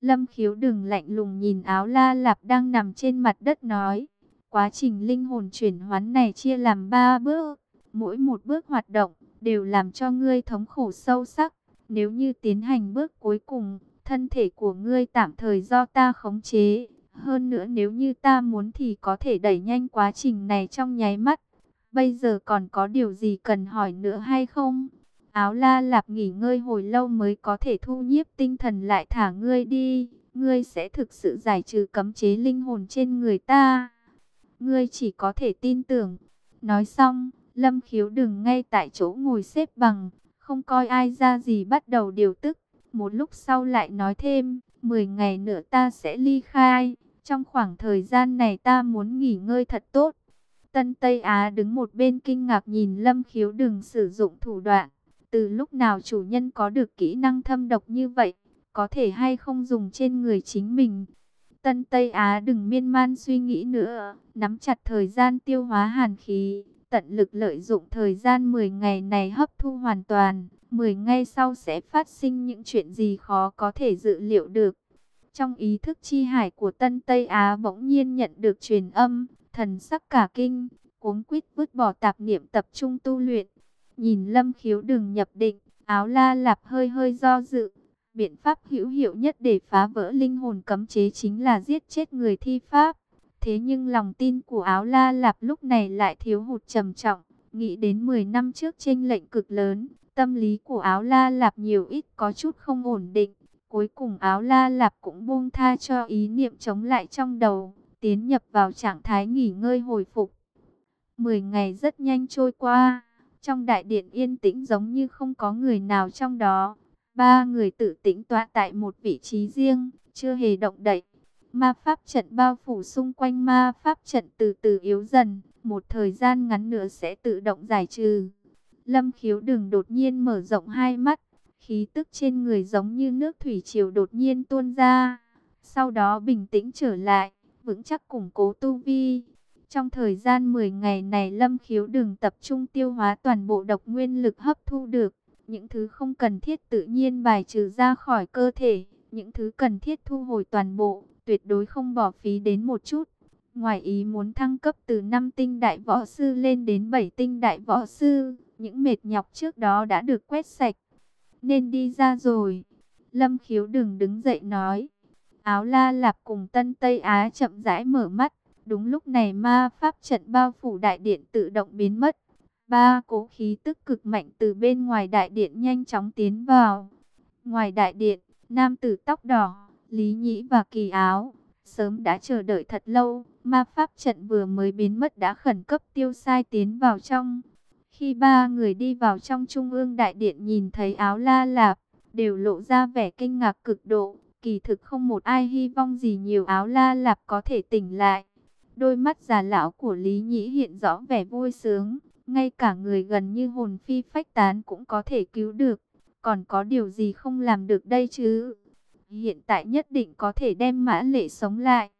Lâm khiếu đừng lạnh lùng nhìn áo la lạp đang nằm trên mặt đất nói. Quá trình linh hồn chuyển hoán này chia làm ba bước. Mỗi một bước hoạt động đều làm cho ngươi thống khổ sâu sắc. Nếu như tiến hành bước cuối cùng, thân thể của ngươi tạm thời do ta khống chế. Hơn nữa nếu như ta muốn thì có thể đẩy nhanh quá trình này trong nháy mắt. Bây giờ còn có điều gì cần hỏi nữa hay không? Áo la lạp nghỉ ngơi hồi lâu mới có thể thu nhiếp tinh thần lại thả ngươi đi. Ngươi sẽ thực sự giải trừ cấm chế linh hồn trên người ta. Ngươi chỉ có thể tin tưởng. Nói xong, lâm khiếu đừng ngay tại chỗ ngồi xếp bằng. Không coi ai ra gì bắt đầu điều tức. Một lúc sau lại nói thêm, 10 ngày nữa ta sẽ ly khai. Trong khoảng thời gian này ta muốn nghỉ ngơi thật tốt. Tân Tây Á đứng một bên kinh ngạc nhìn Lâm Khiếu đừng sử dụng thủ đoạn. Từ lúc nào chủ nhân có được kỹ năng thâm độc như vậy, có thể hay không dùng trên người chính mình. Tân Tây Á đừng miên man suy nghĩ nữa, nắm chặt thời gian tiêu hóa hàn khí, tận lực lợi dụng thời gian 10 ngày này hấp thu hoàn toàn. 10 ngày sau sẽ phát sinh những chuyện gì khó có thể dự liệu được. Trong ý thức chi hải của Tân Tây Á bỗng nhiên nhận được truyền âm, thần sắc cả kinh, cuống quýt vứt bỏ tạp niệm tập trung tu luyện. Nhìn Lâm Khiếu đừng nhập định, áo la lạp hơi hơi do dự. Biện pháp hữu hiệu nhất để phá vỡ linh hồn cấm chế chính là giết chết người thi pháp. Thế nhưng lòng tin của áo la lạp lúc này lại thiếu hụt trầm trọng. Nghĩ đến 10 năm trước tranh lệnh cực lớn, tâm lý của áo la lạp nhiều ít có chút không ổn định. Cuối cùng áo la lạp cũng buông tha cho ý niệm chống lại trong đầu, tiến nhập vào trạng thái nghỉ ngơi hồi phục. Mười ngày rất nhanh trôi qua, trong đại điện yên tĩnh giống như không có người nào trong đó. Ba người tự tĩnh tọa tại một vị trí riêng, chưa hề động đậy. Ma pháp trận bao phủ xung quanh ma pháp trận từ từ yếu dần, một thời gian ngắn nữa sẽ tự động giải trừ. Lâm khiếu đừng đột nhiên mở rộng hai mắt, khí tức trên người giống như nước thủy triều đột nhiên tuôn ra. Sau đó bình tĩnh trở lại, vững chắc củng cố tu vi. Trong thời gian 10 ngày này Lâm Khiếu đừng tập trung tiêu hóa toàn bộ độc nguyên lực hấp thu được. Những thứ không cần thiết tự nhiên bài trừ ra khỏi cơ thể. Những thứ cần thiết thu hồi toàn bộ, tuyệt đối không bỏ phí đến một chút. Ngoài ý muốn thăng cấp từ 5 tinh đại võ sư lên đến 7 tinh đại võ sư, những mệt nhọc trước đó đã được quét sạch. Nên đi ra rồi. Lâm khiếu đừng đứng dậy nói. Áo la lạp cùng Tân Tây Á chậm rãi mở mắt. Đúng lúc này ma pháp trận bao phủ đại điện tự động biến mất. Ba cố khí tức cực mạnh từ bên ngoài đại điện nhanh chóng tiến vào. Ngoài đại điện, nam tử tóc đỏ, Lý Nhĩ và Kỳ Áo, sớm đã chờ đợi thật lâu. Ma pháp trận vừa mới biến mất đã khẩn cấp tiêu sai tiến vào trong. Khi ba người đi vào trong trung ương đại điện nhìn thấy áo la lạp, đều lộ ra vẻ kinh ngạc cực độ. Kỳ thực không một ai hy vọng gì nhiều áo la lạp có thể tỉnh lại. Đôi mắt già lão của Lý Nhĩ hiện rõ vẻ vui sướng. Ngay cả người gần như hồn phi phách tán cũng có thể cứu được. Còn có điều gì không làm được đây chứ? Hiện tại nhất định có thể đem mã lệ sống lại.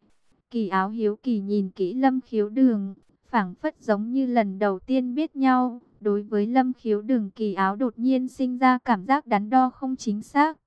Kỳ áo hiếu kỳ nhìn kỹ lâm khiếu đường. phảng phất giống như lần đầu tiên biết nhau. Đối với lâm khiếu đường kỳ áo đột nhiên sinh ra cảm giác đắn đo không chính xác.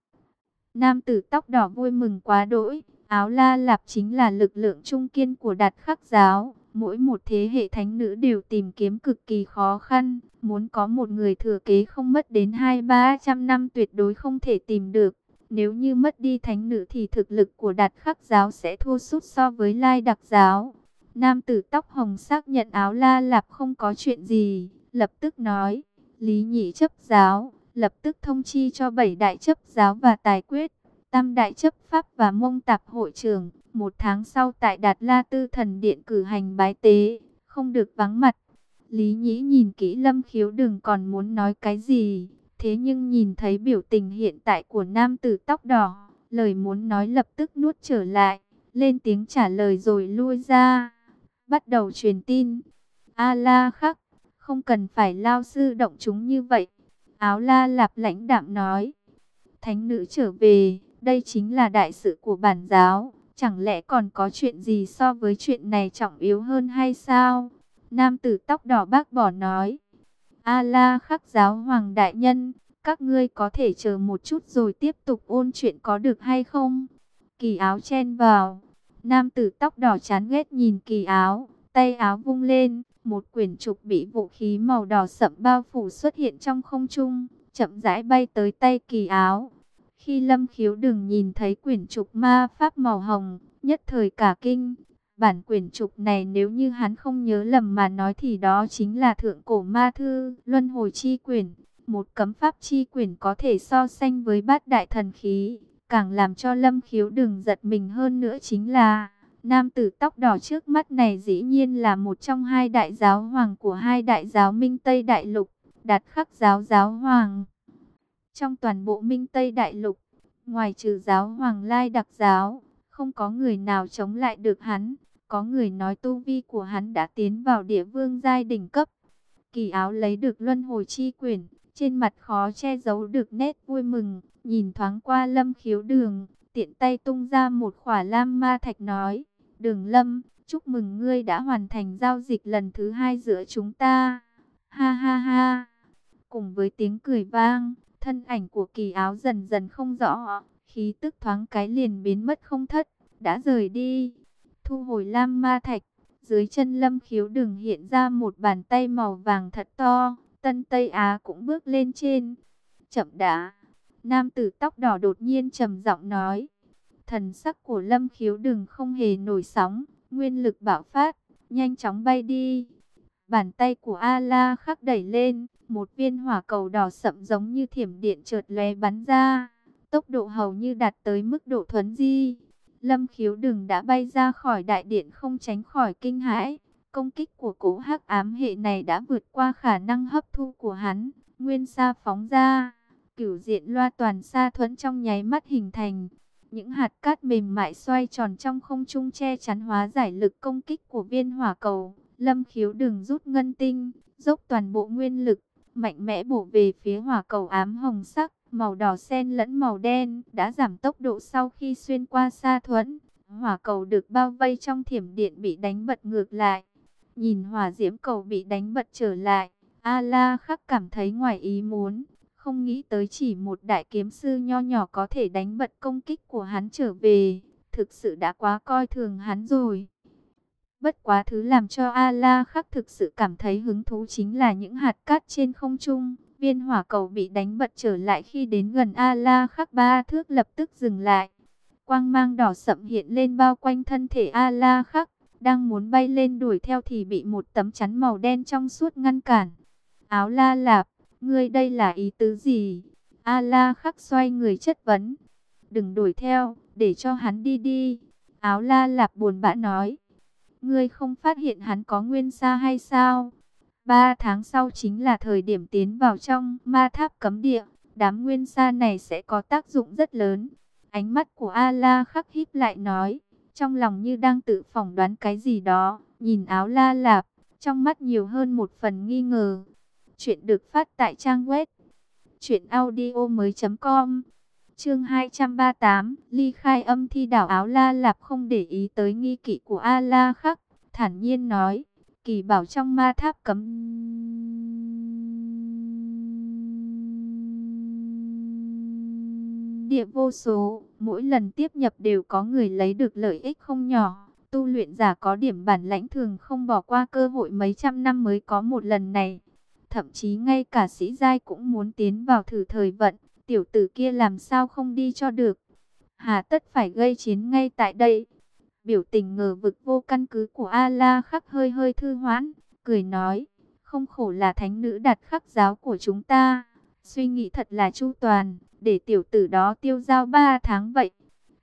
Nam tử tóc đỏ vui mừng quá đỗi, áo la lạp chính là lực lượng trung kiên của đạt khắc giáo. Mỗi một thế hệ thánh nữ đều tìm kiếm cực kỳ khó khăn, muốn có một người thừa kế không mất đến hai ba trăm năm tuyệt đối không thể tìm được. Nếu như mất đi thánh nữ thì thực lực của đạt khắc giáo sẽ thua sút so với lai đặc giáo. Nam tử tóc hồng xác nhận áo la lạp không có chuyện gì, lập tức nói, lý nhị chấp giáo, lập tức thông chi cho bảy đại chấp giáo và tài quyết, tam đại chấp pháp và mông tạp hội trưởng. Một tháng sau tại Đạt La Tư Thần Điện cử hành bái tế, không được vắng mặt. Lý Nhĩ nhìn kỹ Lâm Khiếu đừng còn muốn nói cái gì, thế nhưng nhìn thấy biểu tình hiện tại của nam tử tóc đỏ, lời muốn nói lập tức nuốt trở lại, lên tiếng trả lời rồi lui ra. Bắt đầu truyền tin. A la khắc, không cần phải lao sư động chúng như vậy. Áo la lạp lãnh đạm nói. Thánh nữ trở về, đây chính là đại sự của bản giáo. Chẳng lẽ còn có chuyện gì so với chuyện này trọng yếu hơn hay sao? Nam tử tóc đỏ bác bỏ nói. A-la khắc giáo hoàng đại nhân, các ngươi có thể chờ một chút rồi tiếp tục ôn chuyện có được hay không? Kỳ áo chen vào. Nam tử tóc đỏ chán ghét nhìn kỳ áo, tay áo vung lên, một quyển trục bị vũ khí màu đỏ sậm bao phủ xuất hiện trong không trung, chậm rãi bay tới tay kỳ áo. Khi Lâm Khiếu đừng nhìn thấy quyển trục ma pháp màu hồng, nhất thời cả kinh. Bản quyển trục này nếu như hắn không nhớ lầm mà nói thì đó chính là thượng cổ ma thư, luân hồi chi quyển. Một cấm pháp chi quyển có thể so sánh với bát đại thần khí. Càng làm cho Lâm Khiếu đừng giật mình hơn nữa chính là... Nam tử tóc đỏ trước mắt này dĩ nhiên là một trong hai đại giáo hoàng của hai đại giáo Minh Tây Đại Lục, đạt khắc giáo giáo hoàng. Trong toàn bộ Minh Tây Đại Lục, ngoài trừ giáo hoàng Lai đặc giáo, không có người nào chống lại được hắn. Có người nói tu vi của hắn đã tiến vào địa vương giai đỉnh cấp. Kỳ áo lấy được luân hồi chi quyển, trên mặt khó che giấu được nét vui mừng, nhìn thoáng qua lâm khiếu đường, tiện tay tung ra một khỏa lam ma thạch nói, đường lâm, chúc mừng ngươi đã hoàn thành giao dịch lần thứ hai giữa chúng ta. Ha ha ha, cùng với tiếng cười vang, thân ảnh của kỳ áo dần dần không rõ, khí tức thoáng cái liền biến mất không thất, đã rời đi. Thu hồi lam ma thạch, dưới chân lâm khiếu đường hiện ra một bàn tay màu vàng thật to, Tân Tây Á cũng bước lên trên. Chậm đã. Nam tử tóc đỏ đột nhiên trầm giọng nói. Thần sắc của Lâm Khiếu đừng không hề nổi sóng, nguyên lực bạo phát, nhanh chóng bay đi. Bàn tay của A-la khắc đẩy lên, một viên hỏa cầu đỏ sậm giống như thiểm điện chợt lóe bắn ra. Tốc độ hầu như đạt tới mức độ thuấn di. Lâm khiếu đừng đã bay ra khỏi đại điện không tránh khỏi kinh hãi. Công kích của cố hắc ám hệ này đã vượt qua khả năng hấp thu của hắn. Nguyên sa phóng ra. Cửu diện loa toàn sa thuẫn trong nháy mắt hình thành. Những hạt cát mềm mại xoay tròn trong không trung che chắn hóa giải lực công kích của viên hỏa cầu. Lâm khiếu đừng rút ngân tinh, dốc toàn bộ nguyên lực, mạnh mẽ bổ về phía hỏa cầu ám hồng sắc, màu đỏ xen lẫn màu đen, đã giảm tốc độ sau khi xuyên qua xa thuẫn. Hỏa cầu được bao vây trong thiểm điện bị đánh bật ngược lại. Nhìn hỏa diễm cầu bị đánh bật trở lại, A-la khắc cảm thấy ngoài ý muốn. Không nghĩ tới chỉ một đại kiếm sư nho nhỏ có thể đánh bật công kích của hắn trở về. Thực sự đã quá coi thường hắn rồi. Bất quá thứ làm cho A-la khắc thực sự cảm thấy hứng thú chính là những hạt cát trên không trung. Viên hỏa cầu bị đánh bật trở lại khi đến gần A-la khắc ba thước lập tức dừng lại. Quang mang đỏ sậm hiện lên bao quanh thân thể A-la khắc đang muốn bay lên đuổi theo thì bị một tấm chắn màu đen trong suốt ngăn cản. Áo la lạp, ngươi đây là ý tứ gì? A la khắc xoay người chất vấn. Đừng đuổi theo, để cho hắn đi đi. Áo la lạp buồn bã nói. Ngươi không phát hiện hắn có nguyên sa hay sao? Ba tháng sau chính là thời điểm tiến vào trong ma tháp cấm địa. Đám nguyên sa này sẽ có tác dụng rất lớn. Ánh mắt của A-la khắc híp lại nói trong lòng như đang tự phỏng đoán cái gì đó, nhìn áo la lạp, trong mắt nhiều hơn một phần nghi ngờ. Chuyện được phát tại trang web truyệnaudiomoi.com. Chương 238, ly khai âm thi đảo áo la lạp không để ý tới nghi kỵ của A La Khắc, thản nhiên nói, kỳ bảo trong ma tháp cấm địa vô số, mỗi lần tiếp nhập đều có người lấy được lợi ích không nhỏ. Tu luyện giả có điểm bản lãnh thường không bỏ qua cơ hội mấy trăm năm mới có một lần này. Thậm chí ngay cả sĩ giai cũng muốn tiến vào thử thời vận, tiểu tử kia làm sao không đi cho được. Hà tất phải gây chiến ngay tại đây. Biểu tình ngờ vực vô căn cứ của A-la khắc hơi hơi thư hoãn, cười nói, không khổ là thánh nữ đặt khắc giáo của chúng ta. Suy nghĩ thật là chu toàn, để tiểu tử đó tiêu giao ba tháng vậy.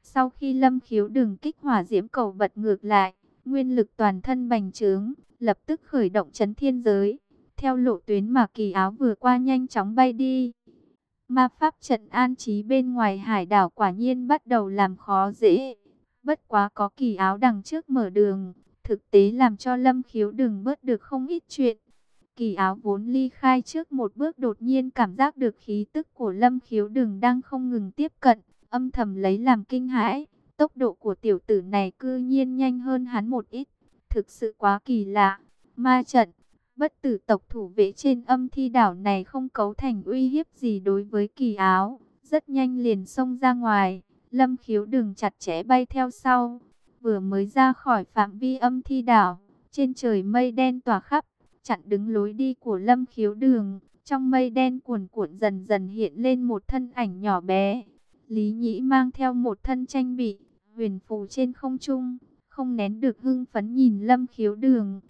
Sau khi lâm khiếu đường kích hỏa diễm cầu bật ngược lại, nguyên lực toàn thân bành trướng, lập tức khởi động chấn thiên giới. Theo lộ tuyến mà kỳ áo vừa qua nhanh chóng bay đi. Ma pháp trận an trí bên ngoài hải đảo quả nhiên bắt đầu làm khó dễ. Bất quá có kỳ áo đằng trước mở đường, thực tế làm cho lâm khiếu đừng bớt được không ít chuyện. Kỳ áo vốn ly khai trước một bước đột nhiên cảm giác được khí tức của lâm khiếu đừng đang không ngừng tiếp cận, âm thầm lấy làm kinh hãi. Tốc độ của tiểu tử này cư nhiên nhanh hơn hắn một ít, thực sự quá kỳ lạ. Ma trận, bất tử tộc thủ vệ trên âm thi đảo này không cấu thành uy hiếp gì đối với kỳ áo, rất nhanh liền xông ra ngoài, Lâm khiếu đừng chặt chẽ bay theo sau. Vừa mới ra khỏi phạm vi âm thi đảo, trên trời mây đen tỏa khắp, chặn đứng lối đi của lâm khiếu đường. Trong mây đen cuồn cuộn dần dần hiện lên một thân ảnh nhỏ bé. Lý Nhĩ mang theo một thân tranh bị, huyền phù trên không trung, không nén được hưng phấn nhìn lâm khiếu đường.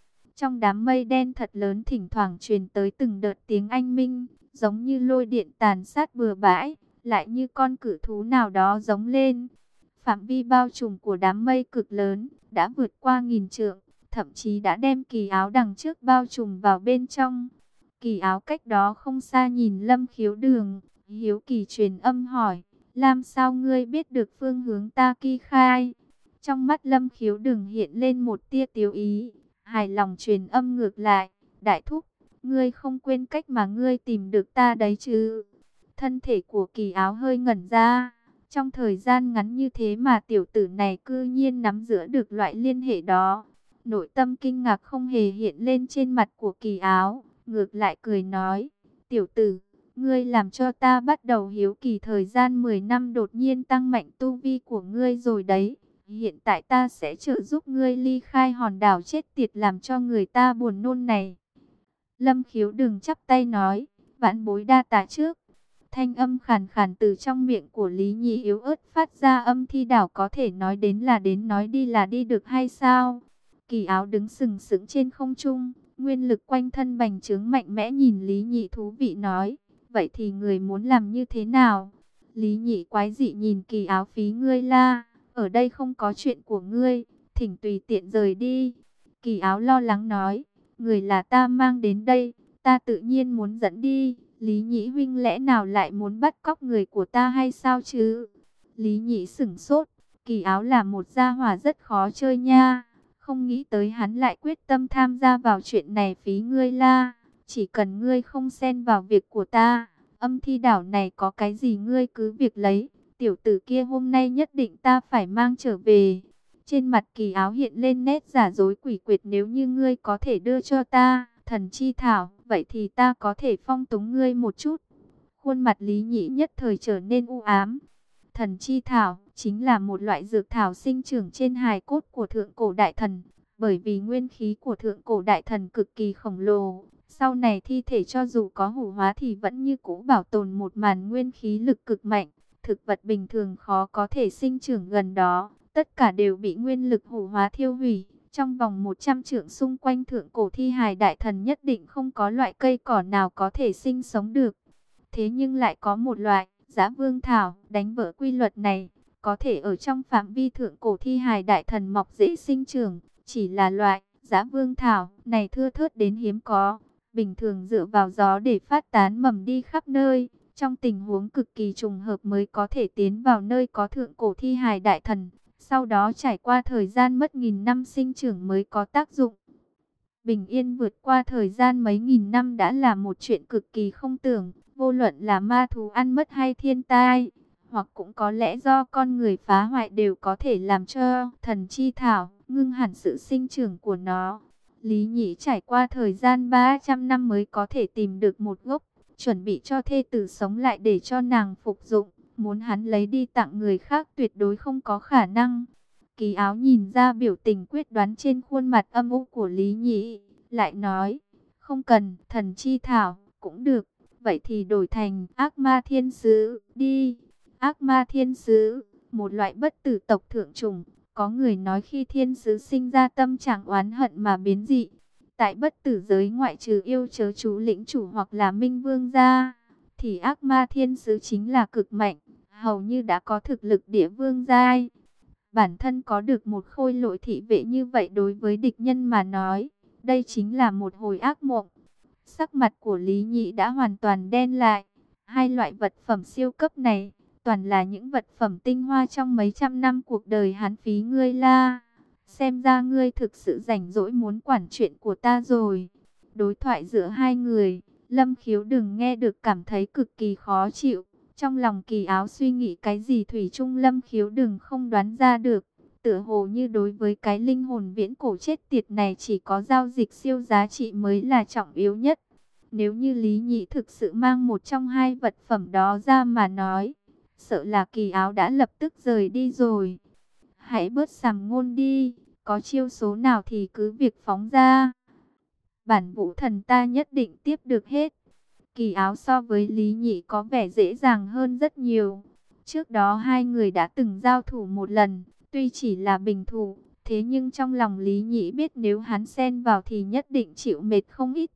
Trong đám mây đen thật lớn thỉnh thoảng truyền tới từng đợt tiếng anh minh, giống như lôi điện tàn sát bừa bãi, lại như con cử thú nào đó giống lên. Phạm vi bao trùm của đám mây cực lớn, đã vượt qua nghìn trượng, thậm chí đã đem kỳ áo đằng trước bao trùm vào bên trong. Kỳ áo cách đó không xa nhìn lâm khiếu đường, hiếu kỳ truyền âm hỏi, làm sao ngươi biết được phương hướng ta kỳ khai? Trong mắt lâm khiếu đường hiện lên một tia tiếu ý, hài lòng truyền âm ngược lại, đại thúc, ngươi không quên cách mà ngươi tìm được ta đấy chứ? Thân thể của kỳ áo hơi ngẩn ra, trong thời gian ngắn như thế mà tiểu tử này cư nhiên nắm giữ được loại liên hệ đó. Nội tâm kinh ngạc không hề hiện lên trên mặt của kỳ áo, ngược lại cười nói, tiểu tử, ngươi làm cho ta bắt đầu hiếu kỳ thời gian 10 năm đột nhiên tăng mạnh tu vi của ngươi rồi đấy. Hiện tại ta sẽ trợ giúp ngươi ly khai hòn đảo chết tiệt làm cho người ta buồn nôn này. Lâm khiếu đừng chắp tay nói, vãn bối đa tạ trước. Thanh âm khàn khàn từ trong miệng của Lý Nhị yếu ớt phát ra âm thi đảo có thể nói đến là đến nói đi là đi được hay sao? Kỳ áo đứng sừng sững trên không trung, nguyên lực quanh thân bành trướng mạnh mẽ nhìn Lý Nhị thú vị nói. Vậy thì người muốn làm như thế nào? Lý Nhị quái dị nhìn kỳ áo phí ngươi la, ở đây không có chuyện của ngươi, thỉnh tùy tiện rời đi. Kỳ áo lo lắng nói, người là ta mang đến đây, ta tự nhiên muốn dẫn đi. Lý Nhĩ huynh lẽ nào lại muốn bắt cóc người của ta hay sao chứ? Lý Nhĩ sửng sốt, kỳ áo là một gia hỏa rất khó chơi nha. Không nghĩ tới hắn lại quyết tâm tham gia vào chuyện này phí ngươi la. Chỉ cần ngươi không xen vào việc của ta, âm thi đảo này có cái gì ngươi cứ việc lấy. Tiểu tử kia hôm nay nhất định ta phải mang trở về. Trên mặt kỳ áo hiện lên nét giả dối quỷ quyệt nếu như ngươi có thể đưa cho ta, thần chi thảo, vậy thì ta có thể phong túng ngươi một chút. Khuôn mặt Lý Nhĩ nhất thời trở nên u ám. Thần chi thảo chính là một loại dược thảo sinh trưởng trên hài cốt của thượng cổ đại thần. Bởi vì nguyên khí của thượng cổ đại thần cực kỳ khổng lồ, sau này thi thể cho dù có hủ hóa thì vẫn như cũ bảo tồn một màn nguyên khí lực cực mạnh. Thực vật bình thường khó có thể sinh trưởng gần đó, tất cả đều bị nguyên lực hủ hóa thiêu hủy. Trong vòng 100 trượng xung quanh thượng cổ thi hài đại thần nhất định không có loại cây cỏ nào có thể sinh sống được. Thế nhưng lại có một loại, giã vương thảo, đánh vỡ quy luật này, có thể ở trong phạm vi thượng cổ thi hài đại thần mọc dễ sinh trưởng, chỉ là loại, giã vương thảo, này thưa thớt đến hiếm có, bình thường dựa vào gió để phát tán mầm đi khắp nơi, trong tình huống cực kỳ trùng hợp mới có thể tiến vào nơi có thượng cổ thi hài đại thần, sau đó trải qua thời gian mất nghìn năm sinh trưởng mới có tác dụng. Bình yên vượt qua thời gian mấy nghìn năm đã là một chuyện cực kỳ không tưởng, vô luận là ma thú ăn mất hay thiên tai, hoặc cũng có lẽ do con người phá hoại đều có thể làm cho thần chi thảo ngưng hẳn sự sinh trưởng của nó. Lý Nhĩ trải qua thời gian 300 năm mới có thể tìm được một gốc, chuẩn bị cho thê tử sống lại để cho nàng phục dụng muốn hắn lấy đi tặng người khác tuyệt đối không có khả năng. Kỳ áo nhìn ra biểu tình quyết đoán trên khuôn mặt âm u của Lý Nhĩ, lại nói, không cần, thần chi thảo, cũng được, vậy thì đổi thành ác ma thiên sứ, đi. Ác ma thiên sứ, một loại bất tử tộc thượng trùng, có người nói khi thiên sứ sinh ra tâm trạng oán hận mà biến dị. Tại bất tử giới ngoại trừ yêu chớ chú lĩnh chủ hoặc là minh vương gia, thì ác ma thiên sứ chính là cực mạnh hầu như đã có thực lực địa vương giai. Bản thân có được một khôi lội thị vệ như vậy đối với địch nhân mà nói, đây chính là một hồi ác mộng. Sắc mặt của Lý Nhị đã hoàn toàn đen lại. Hai loại vật phẩm siêu cấp này, toàn là những vật phẩm tinh hoa trong mấy trăm năm cuộc đời hắn phí ngươi la. Xem ra ngươi thực sự rảnh rỗi muốn quản chuyện của ta rồi. Đối thoại giữa hai người, Lâm Khiếu đừng nghe được cảm thấy cực kỳ khó chịu. Trong lòng kỳ áo suy nghĩ cái gì Thủy Trung Lâm khiếu đừng không đoán ra được. Tựa hồ như đối với cái linh hồn viễn cổ chết tiệt này chỉ có giao dịch siêu giá trị mới là trọng yếu nhất. Nếu như Lý Nhị thực sự mang một trong hai vật phẩm đó ra mà nói, sợ là kỳ áo đã lập tức rời đi rồi. Hãy bớt sàm ngôn đi, có chiêu số nào thì cứ việc phóng ra. Bản vũ thần ta nhất định tiếp được hết. Kỳ áo so với Lý Nhị có vẻ dễ dàng hơn rất nhiều. Trước đó hai người đã từng giao thủ một lần, tuy chỉ là bình thủ, thế nhưng trong lòng Lý Nhị biết nếu hắn xen vào thì nhất định chịu mệt không ít.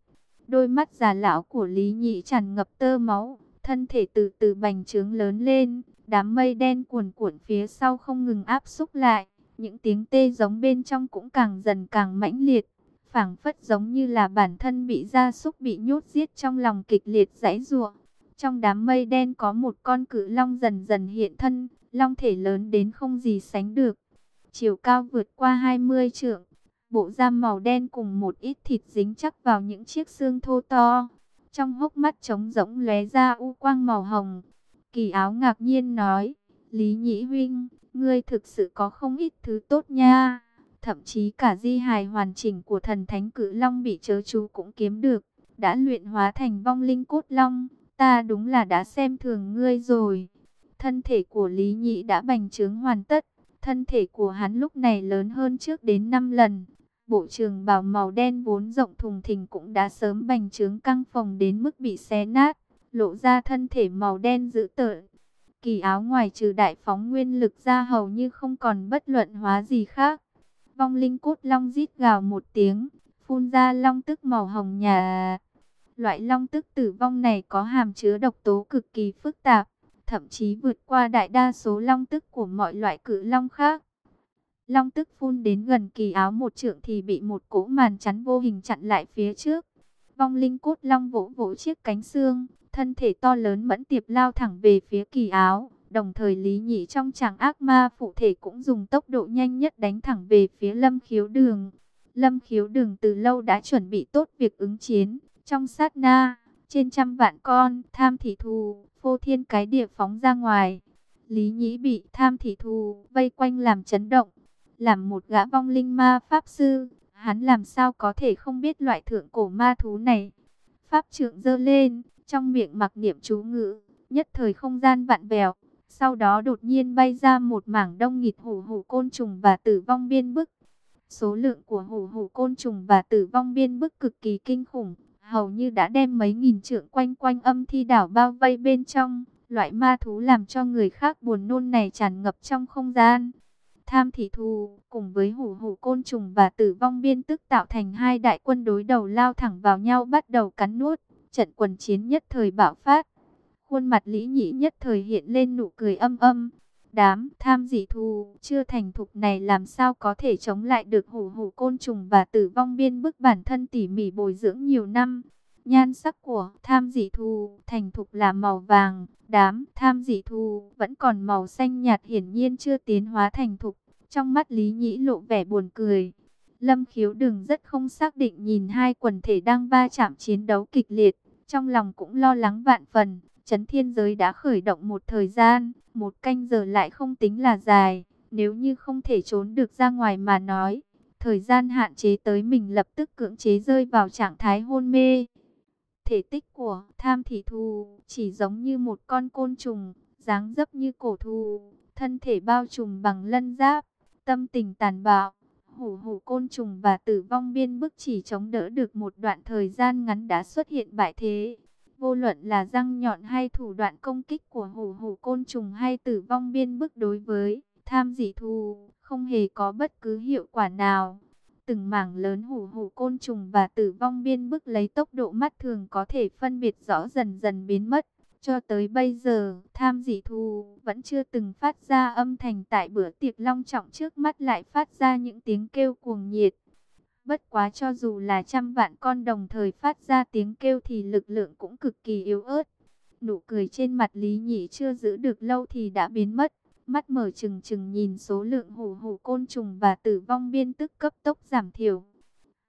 Đôi mắt già lão của Lý Nhị tràn ngập tơ máu, thân thể từ từ bành trướng lớn lên, đám mây đen cuồn cuộn phía sau không ngừng áp xúc lại, những tiếng tê giống bên trong cũng càng dần càng mãnh liệt, phảng phất giống như là bản thân bị gia súc bị nhốt giết trong lòng kịch liệt giãy giụa. Trong đám mây đen có một con cự long dần dần hiện thân, long thể lớn đến không gì sánh được, chiều cao vượt qua 20 trượng, bộ da màu đen cùng một ít thịt dính chắc vào những chiếc xương thô to. Trong hốc mắt trống rỗng lóe ra u quang màu hồng. Kỳ áo ngạc nhiên nói, Lý Nhĩ Huynh, ngươi thực sự có không ít thứ tốt nha. Thậm chí cả di hài hoàn chỉnh của thần thánh cử long bị chớ chú cũng kiếm được. Đã luyện hóa thành vong linh cốt long, ta đúng là đã xem thường ngươi rồi. Thân thể của Lý Nhĩ đã bành trướng hoàn tất. Thân thể của hắn lúc này lớn hơn trước đến 5 lần. Bộ trường bào màu đen vốn rộng thùng thình cũng đã sớm bành trướng căng phòng đến mức bị xé nát, lộ ra thân thể màu đen dữ tợn. Kỳ áo ngoài trừ đại phóng nguyên lực ra hầu như không còn bất luận hóa gì khác. Vong linh cốt long rít gào một tiếng, phun ra long tức màu hồng nhà. Loại long tức tử vong này có hàm chứa độc tố cực kỳ phức tạp, thậm chí vượt qua đại đa số long tức của mọi loại cự long khác. Long tức phun đến gần kỳ áo một trượng thì bị một cỗ màn chắn vô hình chặn lại phía trước. Vong linh cốt long vỗ vỗ chiếc cánh xương, thân thể to lớn mẫn tiệp lao thẳng về phía kỳ áo. Đồng thời Lý Nhị trong tràng ác ma phụ thể cũng dùng tốc độ nhanh nhất đánh thẳng về phía lâm khiếu đường. Lâm khiếu đường từ lâu đã chuẩn bị tốt việc ứng chiến. Trong sát na, trên trăm vạn con tham thị thù, phô thiên cái địa phóng ra ngoài. Lý Nhĩ bị tham thị thù vây quanh làm chấn động, làm một gã vong linh ma pháp sư, hắn làm sao có thể không biết loại thượng cổ ma thú này. Pháp trượng dơ lên, trong miệng mặc niệm chú ngữ, nhất thời không gian vặn vẹo. Sau đó đột nhiên bay ra một mảng đông nghịt hủ hủ côn trùng và tử vong biên bức. Số lượng của hủ hủ côn trùng và tử vong biên bức cực kỳ kinh khủng, hầu như đã đem mấy nghìn trượng quanh quanh âm thi đảo bao vây bên trong. Loại ma thú làm cho người khác buồn nôn này tràn ngập trong không gian. Tham thị thù, cùng với hủ hủ côn trùng và tử vong biên tức tạo thành hai đại quân đối đầu lao thẳng vào nhau bắt đầu cắn nuốt. Trận quần chiến nhất thời bạo phát. Khuôn mặt lý nhĩ nhất thời hiện lên nụ cười âm âm. Đám tham dị thù chưa thành thục này làm sao có thể chống lại được hủ hủ côn trùng và tử vong biên bức bản thân tỉ mỉ bồi dưỡng nhiều năm. Nhan sắc của tham dị thù thành thục là màu vàng, đám tham dị thù vẫn còn màu xanh nhạt hiển nhiên chưa tiến hóa thành thục. Trong mắt Lý Nhĩ lộ vẻ buồn cười. Lâm khiếu đừng rất không xác định nhìn hai quần thể đang va chạm chiến đấu kịch liệt. Trong lòng cũng lo lắng vạn phần. Chấn thiên giới đã khởi động một thời gian, một canh giờ lại không tính là dài. Nếu như không thể trốn được ra ngoài mà nói, thời gian hạn chế tới mình lập tức cưỡng chế rơi vào trạng thái hôn mê. Thể tích của tham thị thù chỉ giống như một con côn trùng, dáng dấp như cổ thù, thân thể bao trùm bằng lân giáp, tâm tình tàn bạo. Hủ hủ côn trùng và tử vong biên bức chỉ chống đỡ được một đoạn thời gian ngắn đã xuất hiện bại thế. Vô luận là răng nhọn hay thủ đoạn công kích của hủ hủ côn trùng hay tử vong biên bức đối với tham dị thù, không hề có bất cứ hiệu quả nào. Từng mảng lớn hủ hủ côn trùng và tử vong biên bức lấy tốc độ mắt thường có thể phân biệt rõ dần dần biến mất. Cho tới bây giờ, tham dị thù vẫn chưa từng phát ra âm thanh tại bữa tiệc long trọng trước mắt lại phát ra những tiếng kêu cuồng nhiệt. Bất quá cho dù là trăm vạn con đồng thời phát ra tiếng kêu thì lực lượng cũng cực kỳ yếu ớt. Nụ cười trên mặt Lý Nhị chưa giữ được lâu thì đã biến mất. Mắt mở trừng trừng nhìn số lượng hổ hổ côn trùng và tử vong biên tức cấp tốc giảm thiểu.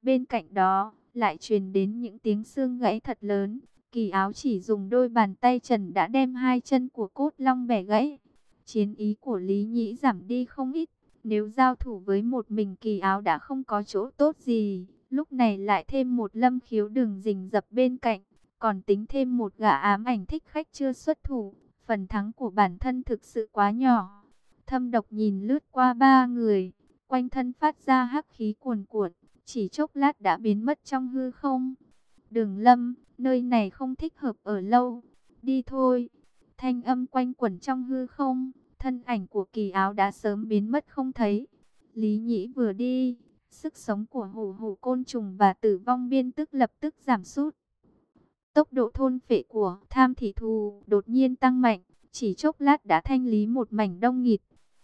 Bên cạnh đó, lại truyền đến những tiếng xương gãy thật lớn. Kỳ áo chỉ dùng đôi bàn tay trần đã đem hai chân của cốt long bẻ gãy. Chiến ý của Lý Nhĩ giảm đi không ít. Nếu giao thủ với một mình kỳ áo đã không có chỗ tốt gì, lúc này lại thêm một lâm khiếu đường rình dập bên cạnh, còn tính thêm một gã ám ảnh thích khách chưa xuất thủ, Phần thắng của bản thân thực sự quá nhỏ. Thâm độc nhìn lướt qua ba người, quanh thân phát ra hắc khí cuồn cuộn, chỉ chốc lát đã biến mất trong hư không. Đường lâm, nơi này không thích hợp ở lâu, đi thôi. Thanh âm quanh quẩn trong hư không, thân ảnh của kỳ áo đã sớm biến mất không thấy. Lý Nhĩ vừa đi, sức sống của hủ hủ côn trùng và tử vong biên tức lập tức giảm sút. Tốc độ thôn phệ của tham thị thù đột nhiên tăng mạnh, chỉ chốc lát đã thanh lý một mảnh đông nghịt.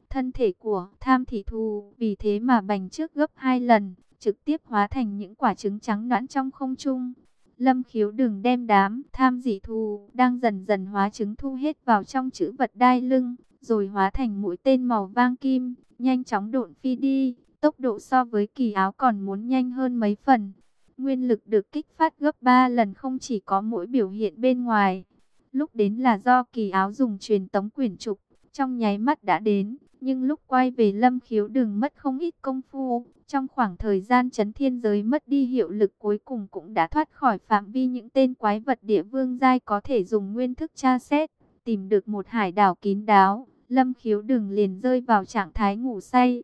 Thân thể của tham thị thù vì thế mà bành trước gấp hai lần, trực tiếp hóa thành những quả trứng trắng noãn trong không trung. Lâm khiếu đừng đem đám tham dị thù đang dần dần hóa trứng thu hết vào trong chữ vật đai lưng, rồi hóa thành mũi tên màu vang kim, nhanh chóng độn phi đi, tốc độ so với kỳ áo còn muốn nhanh hơn mấy phần. Nguyên lực được kích phát gấp 3 lần không chỉ có mỗi biểu hiện bên ngoài. Lúc đến là do kỳ áo dùng truyền tống quyển trục, trong nháy mắt đã đến, nhưng lúc quay về lâm khiếu đừng mất không ít công phu. Trong khoảng thời gian chấn thiên giới mất đi hiệu lực cuối cùng cũng đã thoát khỏi phạm vi những tên quái vật địa vương giai có thể dùng nguyên thức tra xét, tìm được một hải đảo kín đáo. Lâm khiếu đừng liền rơi vào trạng thái ngủ say.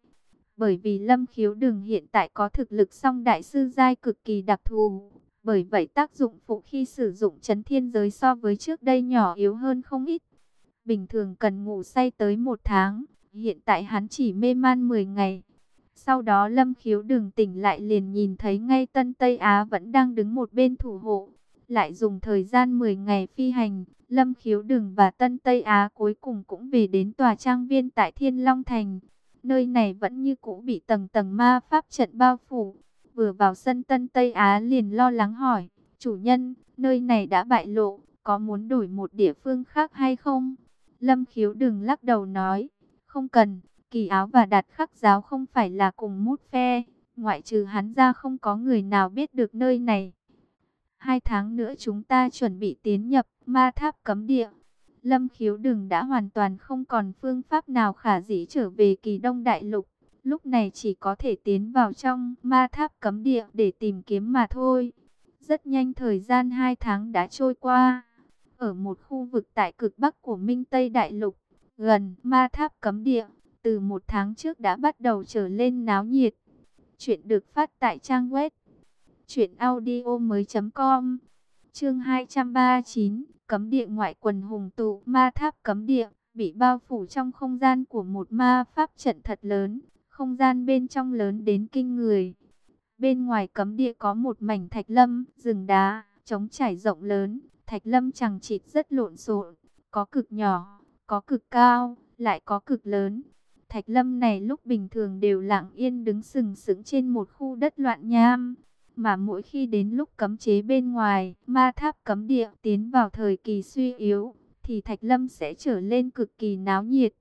Bởi vì lâm khiếu đừng hiện tại có thực lực song đại sư giai cực kỳ đặc thù. Bởi vậy tác dụng phụ khi sử dụng chấn thiên giới so với trước đây nhỏ yếu hơn không ít. Bình thường cần ngủ say tới một tháng, hiện tại hắn chỉ mê man 10 ngày. Sau đó Lâm Khiếu đường tỉnh lại liền nhìn thấy ngay Tân Tây Á vẫn đang đứng một bên thủ hộ. Lại dùng thời gian 10 ngày phi hành, Lâm Khiếu đường và Tân Tây Á cuối cùng cũng về đến tòa trang viên tại Thiên Long Thành. Nơi này vẫn như cũ bị tầng tầng ma pháp trận bao phủ. Vừa vào sân Tân Tây Á liền lo lắng hỏi, chủ nhân, nơi này đã bại lộ, có muốn đổi một địa phương khác hay không? Lâm khiếu đường lắc đầu nói, không cần, kỳ áo và đạt khắc giáo không phải là cùng mút phe, ngoại trừ hắn ra không có người nào biết được nơi này. Hai tháng nữa chúng ta chuẩn bị tiến nhập ma tháp cấm địa. Lâm khiếu đừng đã hoàn toàn không còn phương pháp nào khả dĩ trở về kỳ đông đại lục. Lúc này chỉ có thể tiến vào trong ma tháp cấm địa để tìm kiếm mà thôi. Rất nhanh thời gian hai tháng đã trôi qua. Ở một khu vực tại cực bắc của Minh Tây Đại Lục, gần ma tháp cấm địa, từ một tháng trước đã bắt đầu trở lên náo nhiệt. Chuyện được phát tại trang web truyệnaudiomoi.com. Chương 239, cấm địa ngoại quần hùng tụ, ma tháp cấm địa, bị bao phủ trong không gian của một ma pháp trận thật lớn, không gian bên trong lớn đến kinh người. Bên ngoài cấm địa có một mảnh thạch lâm, rừng đá, trống trải rộng lớn, thạch lâm chẳng chịt rất lộn xộn, có cực nhỏ, có cực cao, lại có cực lớn. Thạch lâm này lúc bình thường đều lặng yên đứng sừng sững trên một khu đất loạn nham. Mà mỗi khi đến lúc cấm chế bên ngoài, ma tháp cấm địa tiến vào thời kỳ suy yếu, thì Thạch Lâm sẽ trở lên cực kỳ náo nhiệt.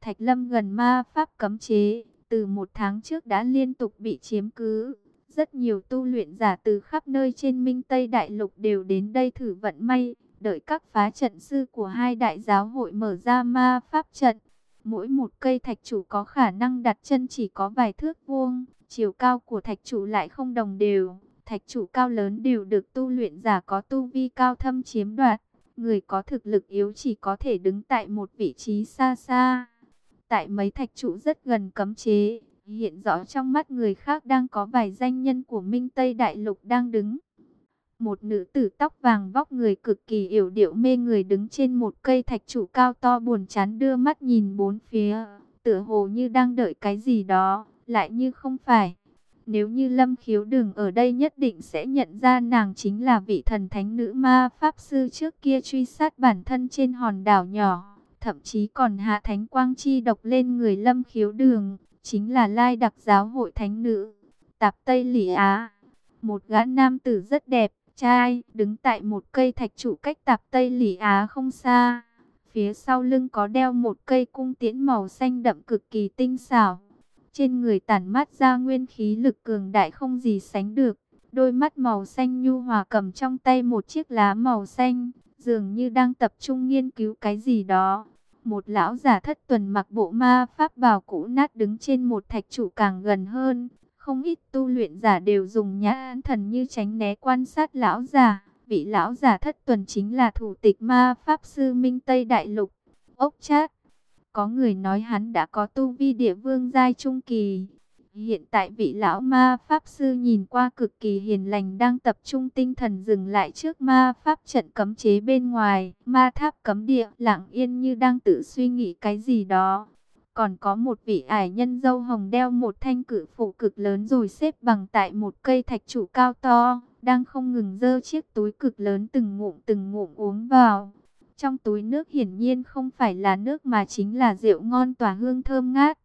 Thạch Lâm gần ma pháp cấm chế, từ một tháng trước đã liên tục bị chiếm cứ. Rất nhiều tu luyện giả từ khắp nơi trên Minh Tây Đại Lục đều đến đây thử vận may, đợi các phá trận sư của hai đại giáo hội mở ra ma pháp trận. Mỗi một cây thạch chủ có khả năng đặt chân chỉ có vài thước vuông, chiều cao của thạch chủ lại không đồng đều. Thạch chủ cao lớn đều được tu luyện giả có tu vi cao thâm chiếm đoạt. Người có thực lực yếu chỉ có thể đứng tại một vị trí xa xa. Tại mấy thạch trụ rất gần cấm chế, hiện rõ trong mắt người khác đang có vài danh nhân của Minh Tây Đại Lục đang đứng. Một nữ tử tóc vàng vóc người cực kỳ yểu điệu mê người đứng trên một cây thạch trụ cao to buồn chán đưa mắt nhìn bốn phía, tựa hồ như đang đợi cái gì đó, lại như không phải. Nếu như Lâm Khiếu đường ở đây nhất định sẽ nhận ra nàng chính là vị thần thánh nữ ma pháp sư trước kia truy sát bản thân trên hòn đảo nhỏ. Thậm chí còn hạ thánh quang chi độc lên người Lâm Khiếu Đường, chính là lai đặc giáo hội thánh nữ. Tạp Tây Lỷ Á, một gã nam tử rất đẹp, trai, đứng tại một cây thạch trụ cách tạp Tây Lỷ Á không xa. Phía sau lưng có đeo một cây cung tiễn màu xanh đậm cực kỳ tinh xảo trên người tản mát ra nguyên khí lực cường đại không gì sánh được. Đôi mắt màu xanh nhu hòa cầm trong tay một chiếc lá màu xanh, dường như đang tập trung nghiên cứu cái gì đó. Một lão giả thất tuần mặc bộ ma pháp bào cũ nát đứng trên một thạch trụ càng gần hơn. Không ít tu luyện giả đều dùng nhã thần như tránh né quan sát lão giả. Vị lão giả thất tuần chính là thủ tịch ma pháp sư Minh Tây Đại Lục, ốc chát. Có người nói hắn đã có tu vi địa vương giai trung kỳ. Hiện tại vị lão ma pháp sư nhìn qua cực kỳ hiền lành đang tập trung tinh thần dừng lại trước ma pháp trận cấm chế bên ngoài. Ma tháp cấm địa lặng yên như đang tự suy nghĩ cái gì đó. Còn có một vị ải nhân dâu hồng đeo một thanh cự phủ cực lớn rồi xếp bằng tại một cây thạch trụ cao to, đang không ngừng dơ chiếc túi cực lớn từng ngụm từng ngụm uống vào. Trong túi nước hiển nhiên không phải là nước mà chính là rượu ngon tỏa hương thơm ngát.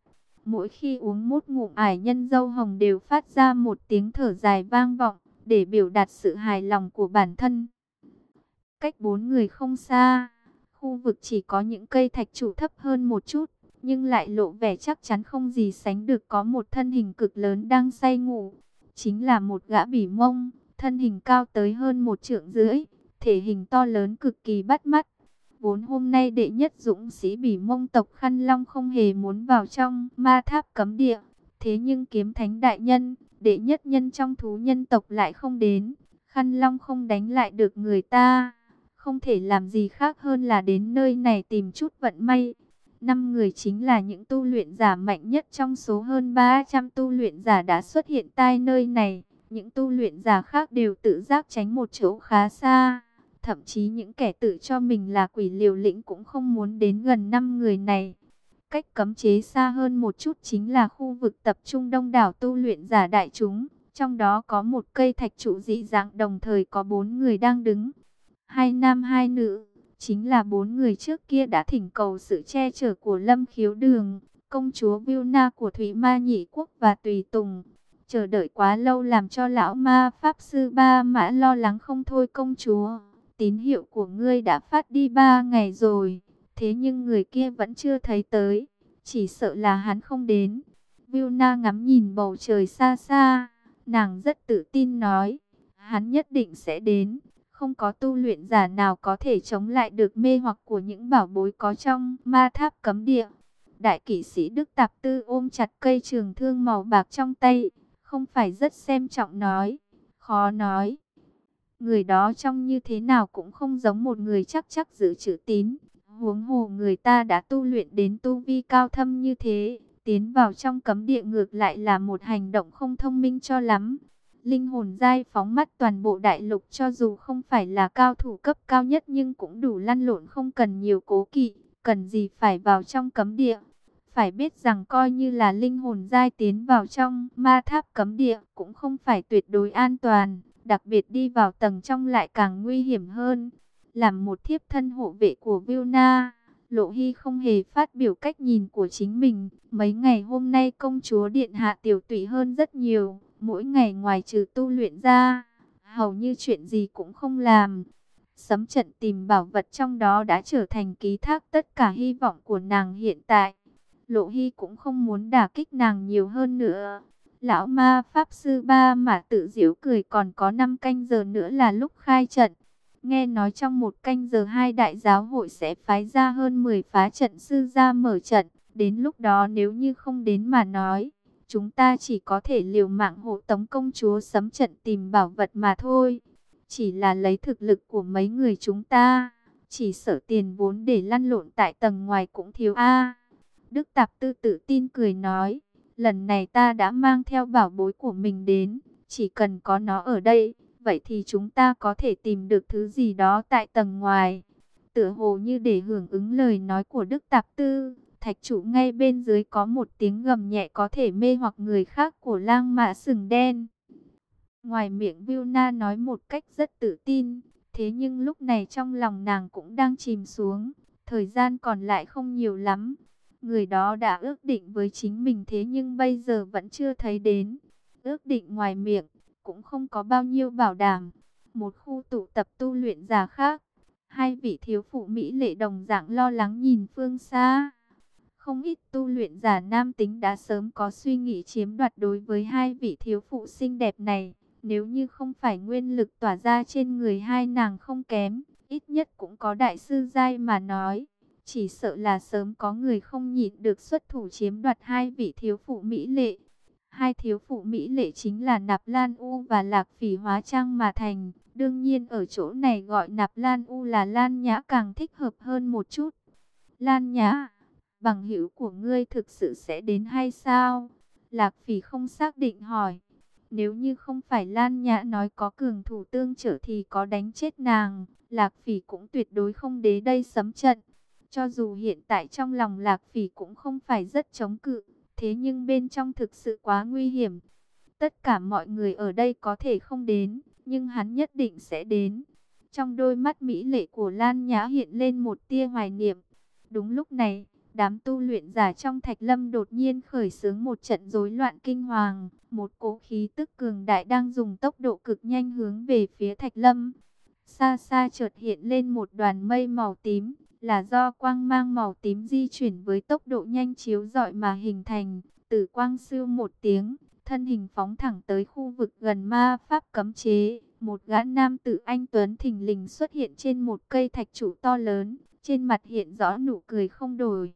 Mỗi khi uống một ngụm ải nhân dâu hồng đều phát ra một tiếng thở dài vang vọng, để biểu đạt sự hài lòng của bản thân. Cách bốn người không xa, khu vực chỉ có những cây thạch trụ thấp hơn một chút, nhưng lại lộ vẻ chắc chắn không gì sánh được có một thân hình cực lớn đang say ngủ. Chính là một gã bỉ mông, thân hình cao tới hơn một trượng rưỡi, thể hình to lớn cực kỳ bắt mắt. Vốn hôm nay đệ nhất dũng sĩ bỉ mông tộc Khăn Long không hề muốn vào trong ma tháp cấm địa. Thế nhưng kiếm thánh đại nhân, đệ nhất nhân trong thú nhân tộc lại không đến. Khăn Long không đánh lại được người ta. Không thể làm gì khác hơn là đến nơi này tìm chút vận may. Năm người chính là những tu luyện giả mạnh nhất trong số hơn 300 tu luyện giả đã xuất hiện tại nơi này. Những tu luyện giả khác đều tự giác tránh một chỗ khá xa. Thậm chí những kẻ tự cho mình là quỷ liều lĩnh cũng không muốn đến gần năm người này. Cách cấm chế xa hơn một chút chính là khu vực tập trung đông đảo tu luyện giả đại chúng. Trong đó có một cây thạch trụ dị dạng đồng thời có bốn người đang đứng. Hai nam hai nữ, chính là bốn người trước kia đã thỉnh cầu sự che chở của Lâm Khiếu Đường, công chúa Vilna của Thủy Ma Nhị Quốc và Tùy Tùng. Chờ đợi quá lâu làm cho lão ma Pháp Sư Ba Mã lo lắng không thôi công chúa tín hiệu của ngươi đã phát đi ba ngày rồi, thế nhưng người kia vẫn chưa thấy tới, chỉ sợ là hắn không đến. Vilna ngắm nhìn bầu trời xa xa, nàng rất tự tin nói, hắn nhất định sẽ đến, không có tu luyện giả nào có thể chống lại được mê hoặc của những bảo bối có trong ma tháp cấm địa. Đại kỷ sĩ Đức Tạp Tư ôm chặt cây trường thương màu bạc trong tay, không phải rất xem trọng nói, khó nói. Người đó trông như thế nào cũng không giống một người chắc chắc giữ chữ tín. Huống hồ người ta đã tu luyện đến tu vi cao thâm như thế. Tiến vào trong cấm địa ngược lại là một hành động không thông minh cho lắm. Linh hồn dai phóng mắt toàn bộ đại lục cho dù không phải là cao thủ cấp cao nhất nhưng cũng đủ lăn lộn không cần nhiều cố kỵ. Cần gì phải vào trong cấm địa. Phải biết rằng coi như là linh hồn dai tiến vào trong ma tháp cấm địa cũng không phải tuyệt đối an toàn đặc biệt đi vào tầng trong lại càng nguy hiểm hơn. Làm một thiếp thân hộ vệ của Vilna, Lộ Hy không hề phát biểu cách nhìn của chính mình. Mấy ngày hôm nay công chúa Điện Hạ tiểu tụy hơn rất nhiều, mỗi ngày ngoài trừ tu luyện ra, hầu như chuyện gì cũng không làm. Sấm trận tìm bảo vật trong đó đã trở thành ký thác tất cả hy vọng của nàng hiện tại. Lộ Hy cũng không muốn đả kích nàng nhiều hơn nữa. Lão ma Pháp Sư Ba mà tự diễu cười còn có 5 canh giờ nữa là lúc khai trận. Nghe nói trong một canh giờ hai đại giáo hội sẽ phái ra hơn 10 phá trận sư ra mở trận. Đến lúc đó nếu như không đến mà nói, chúng ta chỉ có thể liều mạng hộ tống công chúa sấm trận tìm bảo vật mà thôi. Chỉ là lấy thực lực của mấy người chúng ta, chỉ sở tiền vốn để lăn lộn tại tầng ngoài cũng thiếu a. Đức Tạp Tư tự tin cười nói. Lần này ta đã mang theo bảo bối của mình đến, chỉ cần có nó ở đây, vậy thì chúng ta có thể tìm được thứ gì đó tại tầng ngoài. Tựa hồ như để hưởng ứng lời nói của Đức Tạp Tư, thạch trụ ngay bên dưới có một tiếng gầm nhẹ có thể mê hoặc người khác của lang mã sừng đen. Ngoài miệng Vilna nói một cách rất tự tin, thế nhưng lúc này trong lòng nàng cũng đang chìm xuống, thời gian còn lại không nhiều lắm. Người đó đã ước định với chính mình thế nhưng bây giờ vẫn chưa thấy đến. Ước định ngoài miệng, cũng không có bao nhiêu bảo đảm. Một khu tụ tập tu luyện giả khác. Hai vị thiếu phụ Mỹ lệ đồng dạng lo lắng nhìn phương xa. Không ít tu luyện giả nam tính đã sớm có suy nghĩ chiếm đoạt đối với hai vị thiếu phụ xinh đẹp này. Nếu như không phải nguyên lực tỏa ra trên người hai nàng không kém, ít nhất cũng có đại sư giai mà nói. Chỉ sợ là sớm có người không nhịn được xuất thủ chiếm đoạt hai vị thiếu phụ Mỹ lệ. Hai thiếu phụ Mỹ lệ chính là Nạp Lan U và Lạc Phỉ Hóa Trang mà thành. Đương nhiên ở chỗ này gọi Nạp Lan U là Lan Nhã càng thích hợp hơn một chút. Lan Nhã, bằng hữu của ngươi thực sự sẽ đến hay sao? Lạc Phỉ không xác định hỏi. Nếu như không phải Lan Nhã nói có cường thủ tương trở thì có đánh chết nàng, Lạc Phỉ cũng tuyệt đối không đế đây sấm trận. Cho dù hiện tại trong lòng Lạc Phỉ cũng không phải rất chống cự, thế nhưng bên trong thực sự quá nguy hiểm. Tất cả mọi người ở đây có thể không đến, nhưng hắn nhất định sẽ đến. Trong đôi mắt mỹ lệ của Lan Nhã hiện lên một tia hoài niệm. Đúng lúc này, đám tu luyện giả trong thạch lâm đột nhiên khởi xướng một trận rối loạn kinh hoàng. Một cỗ khí tức cường đại đang dùng tốc độ cực nhanh hướng về phía thạch lâm. Xa xa chợt hiện lên một đoàn mây màu tím, là do quang mang màu tím di chuyển với tốc độ nhanh chiếu rọi mà hình thành. Tử quang siêu một tiếng, thân hình phóng thẳng tới khu vực gần ma pháp cấm chế. Một gã nam tử anh Tuấn thình lình xuất hiện trên một cây thạch trụ to lớn, trên mặt hiện rõ nụ cười không đổi.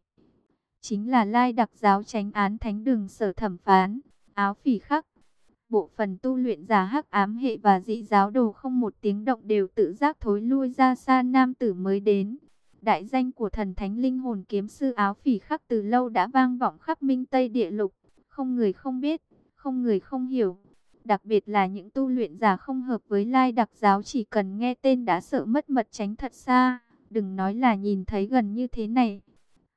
Chính là lai đặc giáo tránh án thánh đường sở thẩm phán, áo phỉ khắc. Bộ phần tu luyện giả hắc ám hệ và dị giáo đồ không một tiếng động đều tự giác thối lui ra xa nam tử mới đến. Đại danh của thần thánh linh hồn kiếm sư áo phỉ khắc từ lâu đã vang vọng khắp minh Tây địa lục, không người không biết, không người không hiểu. Đặc biệt là những tu luyện giả không hợp với lai đặc giáo chỉ cần nghe tên đã sợ mất mật tránh thật xa. Đừng nói là nhìn thấy gần như thế này.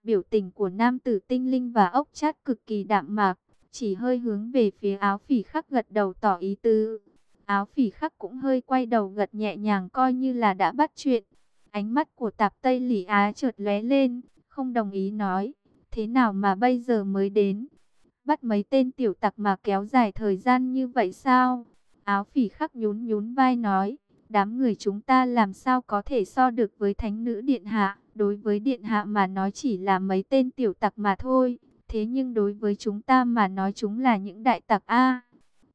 Biểu tình của nam tử tinh linh và ốc chát cực kỳ đạm mạc. Chỉ hơi hướng về phía áo phỉ khắc gật đầu tỏ ý tư Áo phỉ khắc cũng hơi quay đầu gật nhẹ nhàng coi như là đã bắt chuyện. Ánh mắt của tạp Tây Lỷ Á chợt lóe lên, không đồng ý nói. Thế nào mà bây giờ mới đến? Bắt mấy tên tiểu tặc mà kéo dài thời gian như vậy sao? Áo phỉ khắc nhún nhún vai nói. Đám người chúng ta làm sao có thể so được với thánh nữ điện hạ? Đối với điện hạ mà nói chỉ là mấy tên tiểu tặc mà thôi. Thế nhưng đối với chúng ta mà nói chúng là những đại tặc A.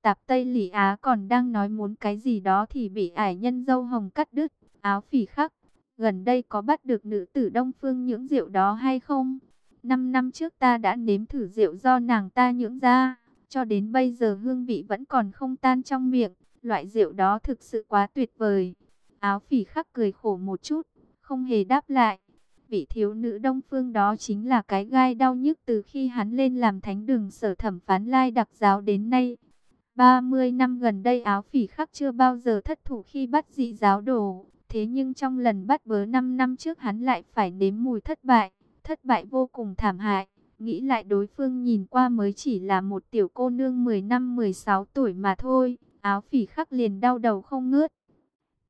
Tạp Tây Lỷ Á còn đang nói muốn cái gì đó thì bị ải nhân dâu hồng cắt đứt. Áo phỉ khắc, gần đây có bắt được nữ tử Đông Phương những rượu đó hay không? Năm năm trước ta đã nếm thử rượu do nàng ta nhưỡng ra, cho đến bây giờ hương vị vẫn còn không tan trong miệng. Loại rượu đó thực sự quá tuyệt vời. Áo phỉ khắc cười khổ một chút, không hề đáp lại. Vị thiếu nữ đông phương đó chính là cái gai đau nhức từ khi hắn lên làm thánh đường sở thẩm phán lai đặc giáo đến nay. 30 năm gần đây áo phỉ khắc chưa bao giờ thất thủ khi bắt dị giáo đồ. Thế nhưng trong lần bắt bớ 5 năm trước hắn lại phải nếm mùi thất bại. Thất bại vô cùng thảm hại. Nghĩ lại đối phương nhìn qua mới chỉ là một tiểu cô nương 10 năm 16 tuổi mà thôi. Áo phỉ khắc liền đau đầu không ngớt.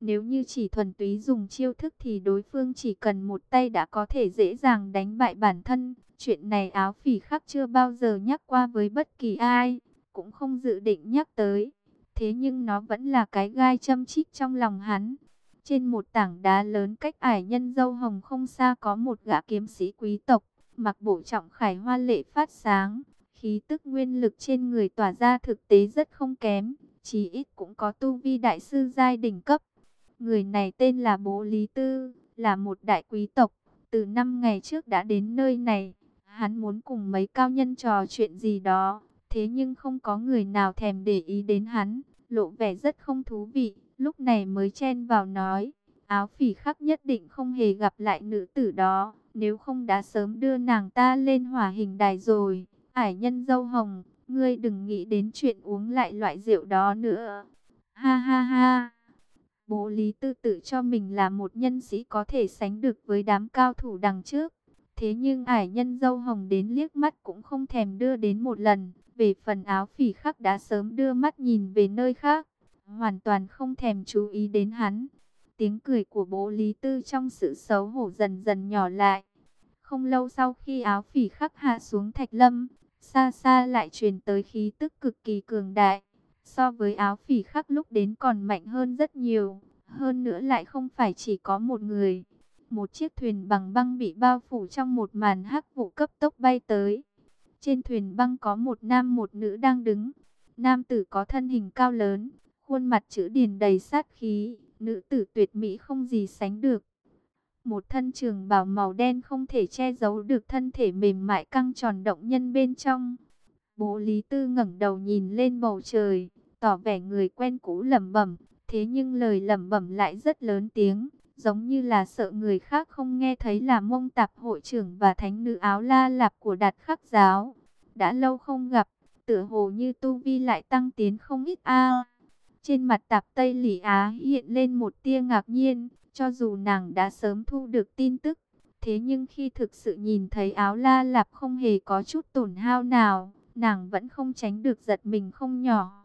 Nếu như chỉ thuần túy dùng chiêu thức thì đối phương chỉ cần một tay đã có thể dễ dàng đánh bại bản thân. Chuyện này áo phỉ khắc chưa bao giờ nhắc qua với bất kỳ ai, cũng không dự định nhắc tới. Thế nhưng nó vẫn là cái gai châm chích trong lòng hắn. Trên một tảng đá lớn cách ải nhân dâu hồng không xa có một gã kiếm sĩ quý tộc, mặc bộ trọng khải hoa lệ phát sáng. Khí tức nguyên lực trên người tỏa ra thực tế rất không kém, chí ít cũng có tu vi đại sư giai đỉnh cấp. Người này tên là Bố Lý Tư, là một đại quý tộc, từ năm ngày trước đã đến nơi này. Hắn muốn cùng mấy cao nhân trò chuyện gì đó, thế nhưng không có người nào thèm để ý đến hắn, lộ vẻ rất không thú vị, lúc này mới chen vào nói. Áo phỉ khắc nhất định không hề gặp lại nữ tử đó, nếu không đã sớm đưa nàng ta lên hỏa hình đài rồi. Ải nhân dâu hồng, ngươi đừng nghĩ đến chuyện uống lại loại rượu đó nữa. Ha ha ha. Bố Lý Tư tự cho mình là một nhân sĩ có thể sánh được với đám cao thủ đằng trước. Thế nhưng ải nhân dâu hồng đến liếc mắt cũng không thèm đưa đến một lần. Về phần áo phỉ khắc đã sớm đưa mắt nhìn về nơi khác. Hoàn toàn không thèm chú ý đến hắn. Tiếng cười của bố Lý Tư trong sự xấu hổ dần dần nhỏ lại. Không lâu sau khi áo phỉ khắc hạ xuống thạch lâm, xa xa lại truyền tới khí tức cực kỳ cường đại. So với áo phỉ khắc lúc đến còn mạnh hơn rất nhiều. Hơn nữa lại không phải chỉ có một người. Một chiếc thuyền bằng băng bị bao phủ trong một màn hắc vụ cấp tốc bay tới. Trên thuyền băng có một nam một nữ đang đứng. Nam tử có thân hình cao lớn, khuôn mặt chữ điền đầy sát khí. Nữ tử tuyệt mỹ không gì sánh được. Một thân trường bào màu đen không thể che giấu được thân thể mềm mại căng tròn động nhân bên trong. Bố Lý Tư ngẩng đầu nhìn lên bầu trời, tỏ vẻ người quen cũ lẩm bẩm, thế nhưng lời lẩm bẩm lại rất lớn tiếng, giống như là sợ người khác không nghe thấy là mông tạp hội trưởng và thánh nữ áo la lạp của đạt khắc giáo. Đã lâu không gặp, tựa hồ như tu vi lại tăng tiến không ít a. Trên mặt tạp Tây Lỷ Á hiện lên một tia ngạc nhiên, cho dù nàng đã sớm thu được tin tức. Thế nhưng khi thực sự nhìn thấy áo la lạp không hề có chút tổn hao nào, nàng vẫn không tránh được giật mình không nhỏ.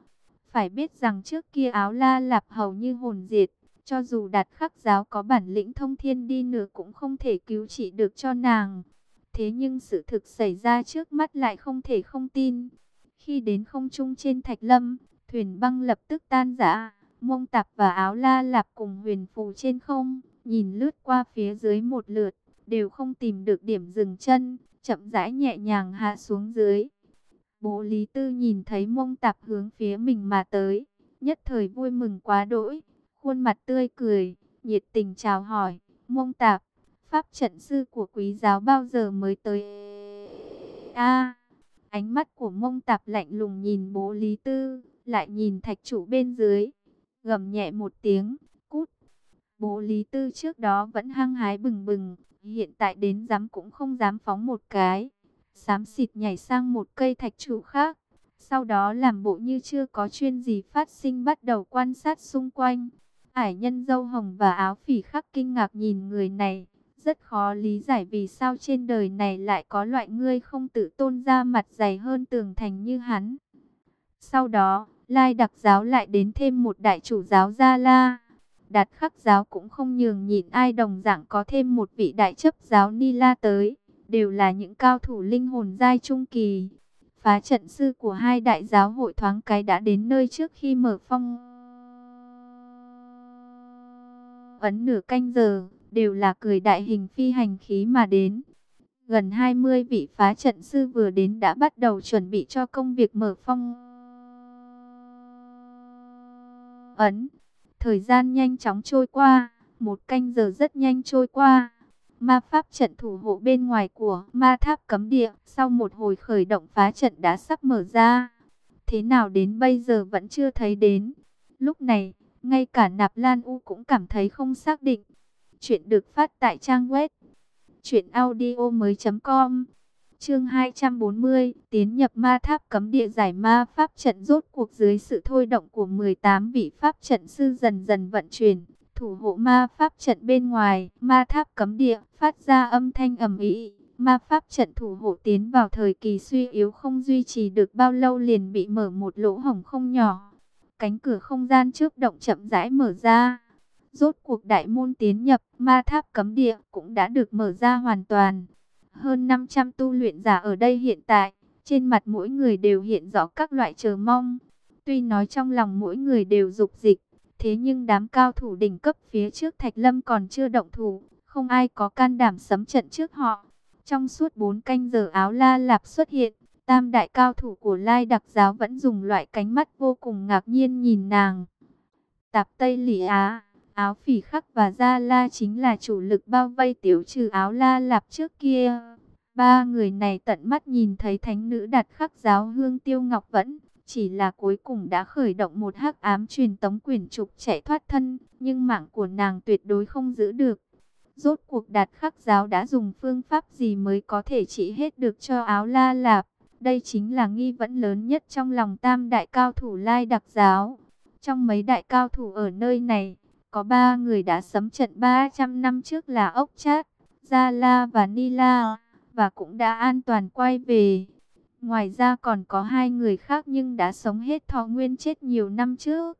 Phải biết rằng trước kia áo la lạp hầu như hồn diệt, cho dù đạt khắc giáo có bản lĩnh thông thiên đi nữa cũng không thể cứu trị được cho nàng. Thế nhưng sự thực xảy ra trước mắt lại không thể không tin. Khi đến không trung trên thạch lâm, thuyền băng lập tức tan rã, mông tạp và áo la lạp cùng huyền phù trên không, nhìn lướt qua phía dưới một lượt, đều không tìm được điểm dừng chân, chậm rãi nhẹ nhàng hạ xuống dưới. Bố Lý Tư nhìn thấy mông tạp hướng phía mình mà tới, nhất thời vui mừng quá đỗi, khuôn mặt tươi cười, nhiệt tình chào hỏi, mông tạp, pháp trận sư của quý giáo bao giờ mới tới? A, ánh mắt của mông tạp lạnh lùng nhìn bố Lý Tư, lại nhìn thạch chủ bên dưới, gầm nhẹ một tiếng, cút. Bố Lý Tư trước đó vẫn hăng hái bừng bừng, hiện tại đến dám cũng không dám phóng một cái. Xám xịt nhảy sang một cây thạch trụ khác. Sau đó làm bộ như chưa có chuyên gì phát sinh bắt đầu quan sát xung quanh. Ải nhân dâu hồng và áo phỉ khắc kinh ngạc nhìn người này. Rất khó lý giải vì sao trên đời này lại có loại ngươi không tự tôn ra mặt dày hơn tường thành như hắn. Sau đó, Lai đặc giáo lại đến thêm một đại chủ giáo Gia La. Đạt khắc giáo cũng không nhường nhịn ai đồng dạng có thêm một vị đại chấp giáo Ni La tới đều là những cao thủ linh hồn giai trung kỳ. Phá trận sư của hai đại giáo hội thoáng cái đã đến nơi trước khi mở phong. Ấn nửa canh giờ, đều là cười đại hình phi hành khí mà đến. Gần 20 vị phá trận sư vừa đến đã bắt đầu chuẩn bị cho công việc mở phong. Ấn, thời gian nhanh chóng trôi qua, một canh giờ rất nhanh trôi qua ma pháp trận thủ hộ bên ngoài của ma tháp cấm địa, sau một hồi khởi động phá trận đã sắp mở ra. Thế nào đến bây giờ vẫn chưa thấy đến. Lúc này, ngay cả Nạp Lan U cũng cảm thấy không xác định. Chuyện được phát tại trang web truyệnaudiomoi.com. Chương 240, tiến nhập ma tháp cấm địa giải ma pháp trận rốt cuộc dưới sự thôi động của 18 vị pháp trận sư dần dần vận chuyển thủ hộ ma pháp trận bên ngoài, ma tháp cấm địa, phát ra âm thanh ầm ĩ. Ma pháp trận thủ hộ tiến vào thời kỳ suy yếu không duy trì được bao lâu liền bị mở một lỗ hổng không nhỏ. Cánh cửa không gian trước động chậm rãi mở ra. Rốt cuộc đại môn tiến nhập, ma tháp cấm địa cũng đã được mở ra hoàn toàn. Hơn 500 tu luyện giả ở đây hiện tại, trên mặt mỗi người đều hiện rõ các loại chờ mong. Tuy nói trong lòng mỗi người đều dục dịch, Thế nhưng đám cao thủ đỉnh cấp phía trước Thạch Lâm còn chưa động thủ, không ai có can đảm sấm trận trước họ. Trong suốt 4 canh giờ áo la lạp xuất hiện, tam đại cao thủ của Lai đặc giáo vẫn dùng loại cánh mắt vô cùng ngạc nhiên nhìn nàng. Tạp Tây Lỷ Á, áo phỉ khắc và Gia La chính là chủ lực bao vây tiểu trừ áo la lạp trước kia. Ba người này tận mắt nhìn thấy thánh nữ đặt khắc giáo hương tiêu ngọc vẫn chỉ là cuối cùng đã khởi động một hắc ám truyền tống quyển trục chạy thoát thân, nhưng mạng của nàng tuyệt đối không giữ được. Rốt cuộc đạt khắc giáo đã dùng phương pháp gì mới có thể trị hết được cho áo la lạp. Đây chính là nghi vấn lớn nhất trong lòng tam đại cao thủ lai đặc giáo. Trong mấy đại cao thủ ở nơi này, có ba người đã sấm trận 300 năm trước là ốc chát, Gia La và Ni La, và cũng đã an toàn quay về. Ngoài ra còn có hai người khác nhưng đã sống hết thọ nguyên chết nhiều năm trước.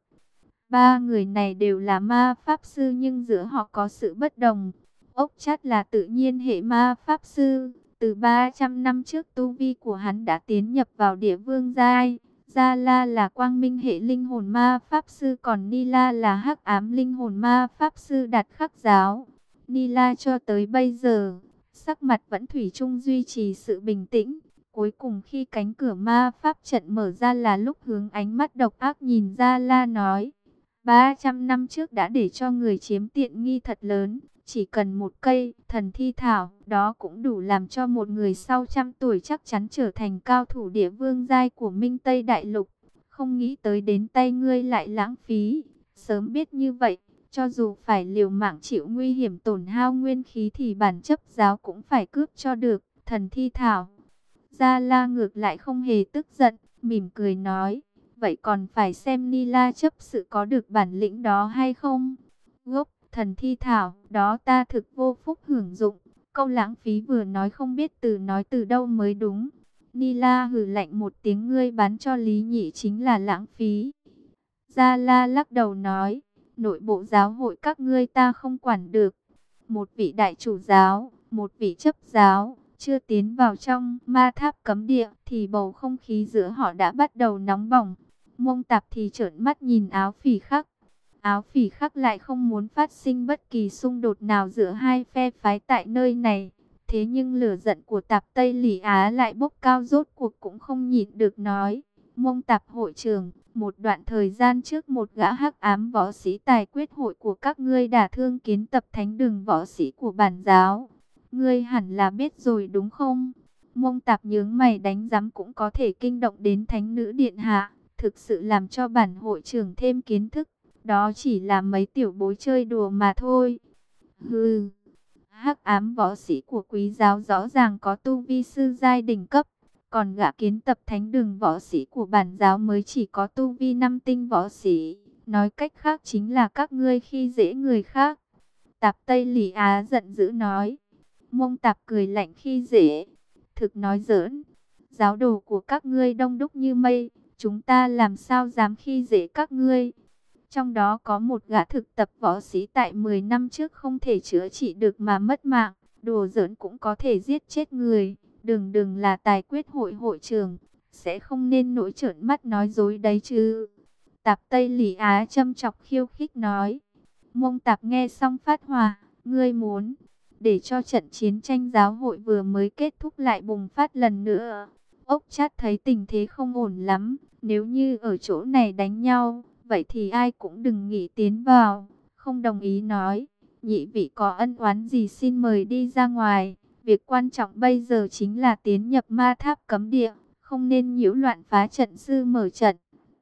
Ba người này đều là ma pháp sư nhưng giữa họ có sự bất đồng. Ốc chát là tự nhiên hệ ma pháp sư. Từ 300 năm trước tu vi của hắn đã tiến nhập vào địa vương giai. Gia La là quang minh hệ linh hồn ma pháp sư còn Ni La là hắc ám linh hồn ma pháp sư đạt khắc giáo. Ni La cho tới bây giờ, sắc mặt vẫn thủy chung duy trì sự bình tĩnh. Cuối cùng khi cánh cửa ma pháp trận mở ra là lúc hướng ánh mắt độc ác nhìn ra la nói. 300 năm trước đã để cho người chiếm tiện nghi thật lớn. Chỉ cần một cây thần thi thảo, đó cũng đủ làm cho một người sau trăm tuổi chắc chắn trở thành cao thủ địa vương giai của Minh Tây Đại Lục. Không nghĩ tới đến tay ngươi lại lãng phí. Sớm biết như vậy, Cho dù phải liều mạng chịu nguy hiểm tổn hao nguyên khí thì bản chấp giáo cũng phải cướp cho được, thần thi thảo. Gia La ngược lại không hề tức giận, mỉm cười nói, vậy còn phải xem Ni La chấp sự có được bản lĩnh đó hay không? Gốc, thần thi thảo, đó ta thực vô phúc hưởng dụng. Câu lãng phí vừa nói không biết từ nói từ đâu mới đúng. Ni La hử lạnh một tiếng ngươi bán cho Lý Nhị chính là lãng phí. Gia La lắc đầu nói, nội bộ giáo hội các ngươi ta không quản được. Một vị đại chủ giáo, một vị chấp giáo, chưa tiến vào trong ma tháp cấm địa thì bầu không khí giữa họ đã bắt đầu nóng bỏng. Mông tạp thì trợn mắt nhìn áo phỉ khắc. Áo phỉ khắc lại không muốn phát sinh bất kỳ xung đột nào giữa hai phe phái tại nơi này. Thế nhưng lửa giận của tạp Tây Lỷ Á lại bốc cao rốt cuộc cũng không nhịn được nói. Mông tạp hội trường, một đoạn thời gian trước một gã hắc ám võ sĩ tài quyết hội của các ngươi đả thương kiến tập thánh đường võ sĩ của bản giáo. Ngươi hẳn là biết rồi đúng không? Mông tạp nhướng mày đánh giám cũng có thể kinh động đến thánh nữ điện hạ. Thực sự làm cho bản hội trưởng thêm kiến thức. Đó chỉ là mấy tiểu bối chơi đùa mà thôi. Hừ, hắc ám võ sĩ của quý giáo rõ ràng có tu vi sư giai đỉnh cấp. Còn gã kiến tập thánh đường võ sĩ của bản giáo mới chỉ có tu vi năm tinh võ sĩ. Nói cách khác chính là các ngươi khi dễ người khác. Tạp Tây Lì Á giận dữ nói. Mông tạp cười lạnh khi dễ. Thực nói giỡn. Giáo đồ của các ngươi đông đúc như mây. Chúng ta làm sao dám khi dễ các ngươi. Trong đó có một gã thực tập võ sĩ tại 10 năm trước không thể chữa trị được mà mất mạng. Đồ giỡn cũng có thể giết chết người. Đừng đừng là tài quyết hội hội trường. Sẽ không nên nỗi trợn mắt nói dối đấy chứ. Tạp Tây Lý Á châm chọc khiêu khích nói. Mông tạp nghe xong phát hòa. Ngươi muốn để cho trận chiến tranh giáo hội vừa mới kết thúc lại bùng phát lần nữa. Ốc chát thấy tình thế không ổn lắm. Nếu như ở chỗ này đánh nhau vậy thì ai cũng đừng nghĩ tiến vào. Không đồng ý nói, nhị vị có ân oán gì xin mời đi ra ngoài. Việc quan trọng bây giờ chính là tiến nhập ma tháp cấm địa, không nên nhiễu loạn phá trận sư mở trận.